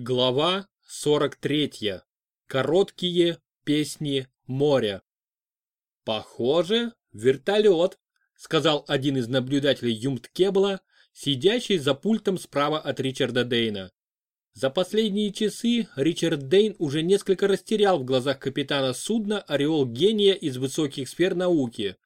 Глава 43. Короткие песни моря. «Похоже, вертолет», — сказал один из наблюдателей Юмт-Кебла, сидящий за пультом справа от Ричарда Дейна. За последние часы Ричард Дейн уже несколько растерял в глазах капитана судна ореол гения из высоких сфер науки,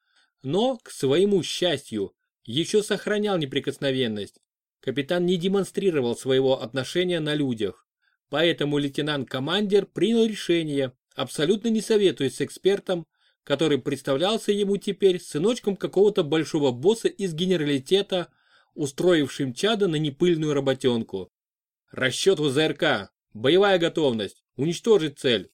но, к своему счастью, еще сохранял неприкосновенность. Капитан не демонстрировал своего отношения на людях. Поэтому лейтенант-командир принял решение, абсолютно не советуясь с экспертом, который представлялся ему теперь сыночком какого-то большого босса из генералитета, устроившим чада на непыльную работенку. Расчет УЗРК, боевая готовность, уничтожить цель.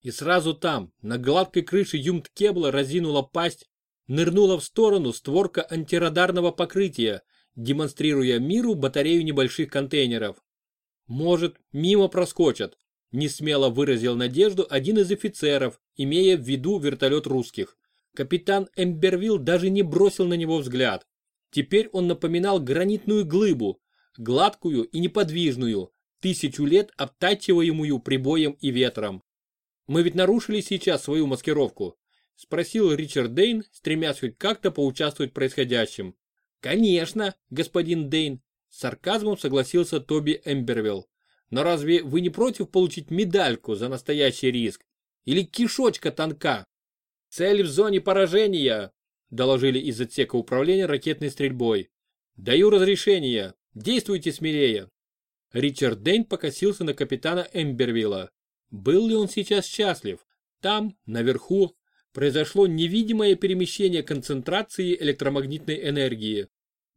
И сразу там, на гладкой крыше Юмт-Кебла разинула пасть, нырнула в сторону створка антирадарного покрытия, демонстрируя миру батарею небольших контейнеров. Может, мимо проскочат, несмело выразил надежду один из офицеров, имея в виду вертолет русских. Капитан Эмбервилл даже не бросил на него взгляд. Теперь он напоминал гранитную глыбу, гладкую и неподвижную, тысячу лет обтачиваемую прибоем и ветром. «Мы ведь нарушили сейчас свою маскировку?» – спросил Ричард Дейн, стремясь хоть как-то поучаствовать в происходящем. «Конечно, господин Дейн», с сарказмом согласился Тоби Эмбервилл. Но разве вы не против получить медальку за настоящий риск? Или кишочка тонка? Цель в зоне поражения, доложили из отсека управления ракетной стрельбой. Даю разрешение. Действуйте смелее. Ричард Дейн покосился на капитана Эмбервилла. Был ли он сейчас счастлив? Там, наверху, произошло невидимое перемещение концентрации электромагнитной энергии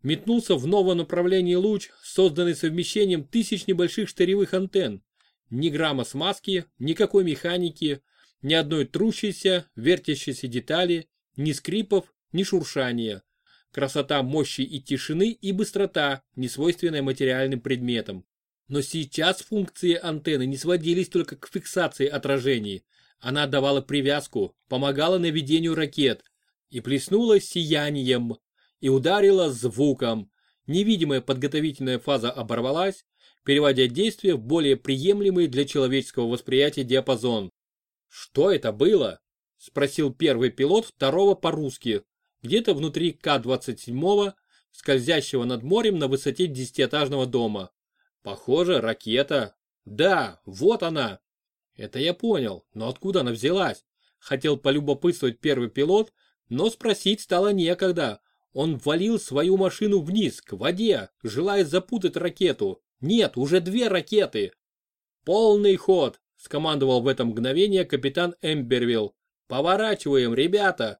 метнулся в новом направлении луч, созданный совмещением тысяч небольших штыревых антенн. Ни грамма смазки, никакой механики, ни одной трущейся, вертящейся детали, ни скрипов, ни шуршания. Красота мощи и тишины и быстрота, не свойственная материальным предметам. Но сейчас функции антенны не сводились только к фиксации отражений. Она давала привязку, помогала наведению ракет и плеснула сиянием, и ударила звуком. Невидимая подготовительная фаза оборвалась, переводя действие в более приемлемый для человеческого восприятия диапазон. «Что это было?» – спросил первый пилот второго по-русски, где-то внутри К-27, скользящего над морем на высоте десятиэтажного дома. «Похоже, ракета. Да, вот она!» Это я понял, но откуда она взялась? Хотел полюбопытствовать первый пилот, но спросить стало некогда, он валил свою машину вниз, к воде, желая запутать ракету. Нет, уже две ракеты. Полный ход, скомандовал в это мгновение капитан Эмбервилл. Поворачиваем, ребята.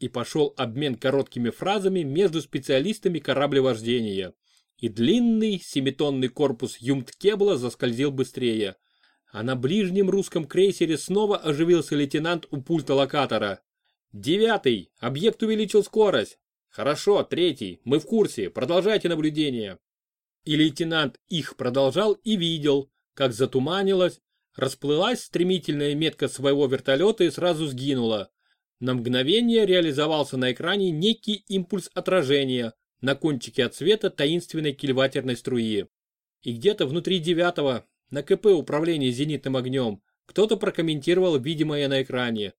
И пошел обмен короткими фразами между специалистами кораблевождения. И длинный семитонный корпус Юмт-Кебла заскользил быстрее. А на ближнем русском крейсере снова оживился лейтенант у пульта локатора. «Девятый! Объект увеличил скорость! Хорошо, третий, мы в курсе, продолжайте наблюдение. И лейтенант их продолжал и видел, как затуманилась, расплылась стремительная метка своего вертолета и сразу сгинула. На мгновение реализовался на экране некий импульс отражения на кончике от света таинственной кильватерной струи. И где-то внутри девятого, на КП управления зенитным огнем, кто-то прокомментировал видимое на экране.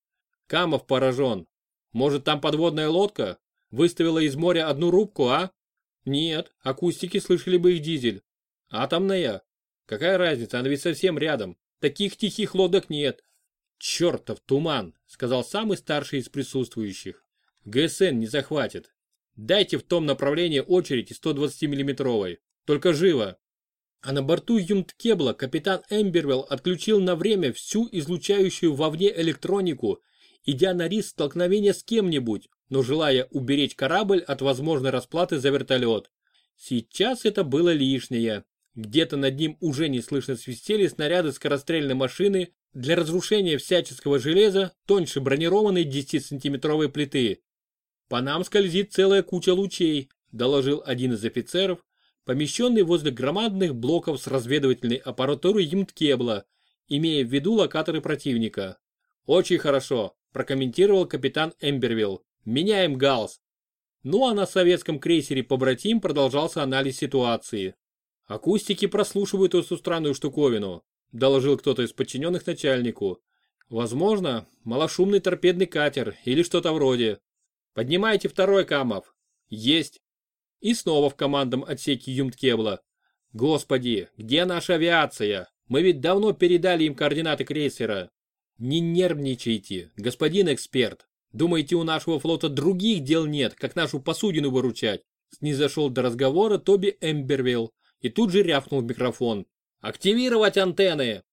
Камов поражен. Может там подводная лодка? Выставила из моря одну рубку, а? Нет, акустики слышали бы их дизель. Атомная? Какая разница, она ведь совсем рядом. Таких тихих лодок нет. Чертов туман, сказал самый старший из присутствующих. ГСН не захватит. Дайте в том направлении очередь 120 миллиметровой. Только живо. А на борту Юмткебла капитан Эмбервелл отключил на время всю излучающую вовне электронику, идя на риск столкновения с кем-нибудь, но желая уберечь корабль от возможной расплаты за вертолет. Сейчас это было лишнее. Где-то над ним уже неслышно свистели снаряды скорострельной машины для разрушения всяческого железа тоньше бронированной 10-сантиметровой плиты. По нам скользит целая куча лучей, доложил один из офицеров, помещенный возле громадных блоков с разведывательной аппаратурой Юмткебла, имея в виду локаторы противника. Очень хорошо, прокомментировал капитан Эмбервилл. Меняем галс. Ну а на советском крейсере «Побратим» продолжался анализ ситуации. Акустики прослушивают эту странную штуковину, доложил кто-то из подчиненных начальнику. Возможно, малошумный торпедный катер или что-то вроде. Поднимайте второй Камов. Есть. И снова в командном отсеке Юмткебла. Господи, где наша авиация? Мы ведь давно передали им координаты крейсера. Не нервничайте, господин эксперт. Думаете, у нашего флота других дел нет, как нашу посудину выручать? Снизошел до разговора Тоби Эмбервилл и тут же рявкнул в микрофон. «Активировать антенны!»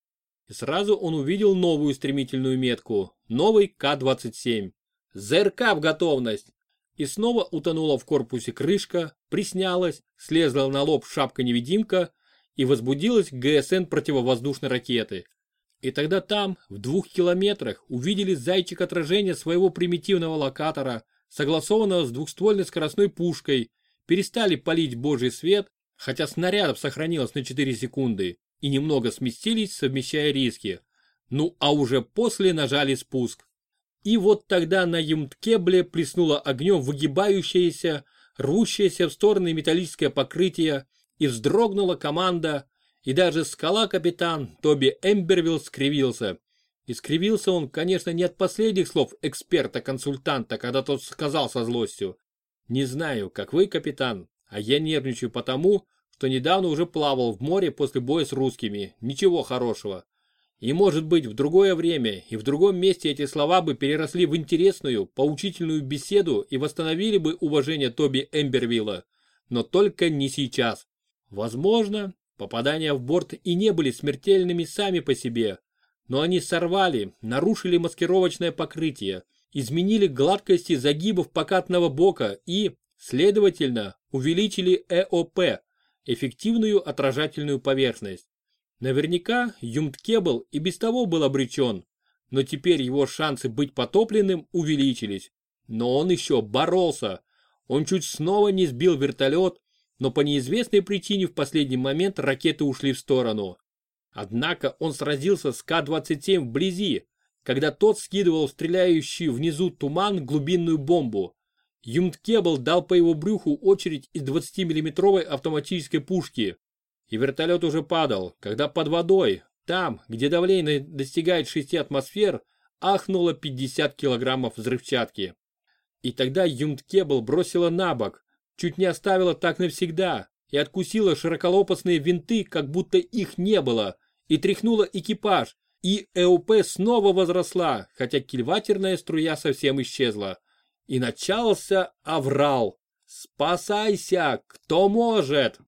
И сразу он увидел новую стремительную метку, новый К-27. ЗРК в готовность! И снова утонула в корпусе крышка, приснялась, слезла на лоб шапка-невидимка и возбудилась ГСН противовоздушной ракеты. И тогда там, в двух километрах, увидели зайчик отражения своего примитивного локатора, согласованного с двухствольной скоростной пушкой, перестали палить божий свет, хотя снарядов сохранилось на 4 секунды, и немного сместились, совмещая риски. Ну а уже после нажали спуск. И вот тогда на Юмткебле плеснуло огнем выгибающееся, рвущееся в стороны металлическое покрытие, и вздрогнула команда, и даже скала-капитан Тоби Эмбервилл скривился. И скривился он, конечно, не от последних слов эксперта-консультанта, когда тот сказал со злостью. «Не знаю, как вы, капитан, а я нервничаю потому, что недавно уже плавал в море после боя с русскими. Ничего хорошего. И может быть в другое время и в другом месте эти слова бы переросли в интересную, поучительную беседу и восстановили бы уважение Тоби Эмбервилла. Но только не сейчас. Возможно, попадания в борт и не были смертельными сами по себе, но они сорвали, нарушили маскировочное покрытие, изменили гладкости загибов покатного бока и, следовательно, увеличили ЭОП, эффективную отражательную поверхность. Наверняка Юмткебл и без того был обречен, но теперь его шансы быть потопленным увеличились. Но он еще боролся. Он чуть снова не сбил вертолет, но по неизвестной причине в последний момент ракеты ушли в сторону. Однако он сразился с К-27 вблизи, когда тот скидывал стреляющую внизу туман глубинную бомбу. Юмткебл дал по его брюху очередь из 20-миллиметровой автоматической пушки. И вертолет уже падал, когда под водой, там, где давление достигает 6 атмосфер, ахнуло 50 килограммов взрывчатки. И тогда Юмткебл бросила на бок, чуть не оставила так навсегда, и откусила широколопастные винты, как будто их не было, и тряхнула экипаж, и ЭОП снова возросла, хотя кильватерная струя совсем исчезла. И начался аврал. «Спасайся, кто может!»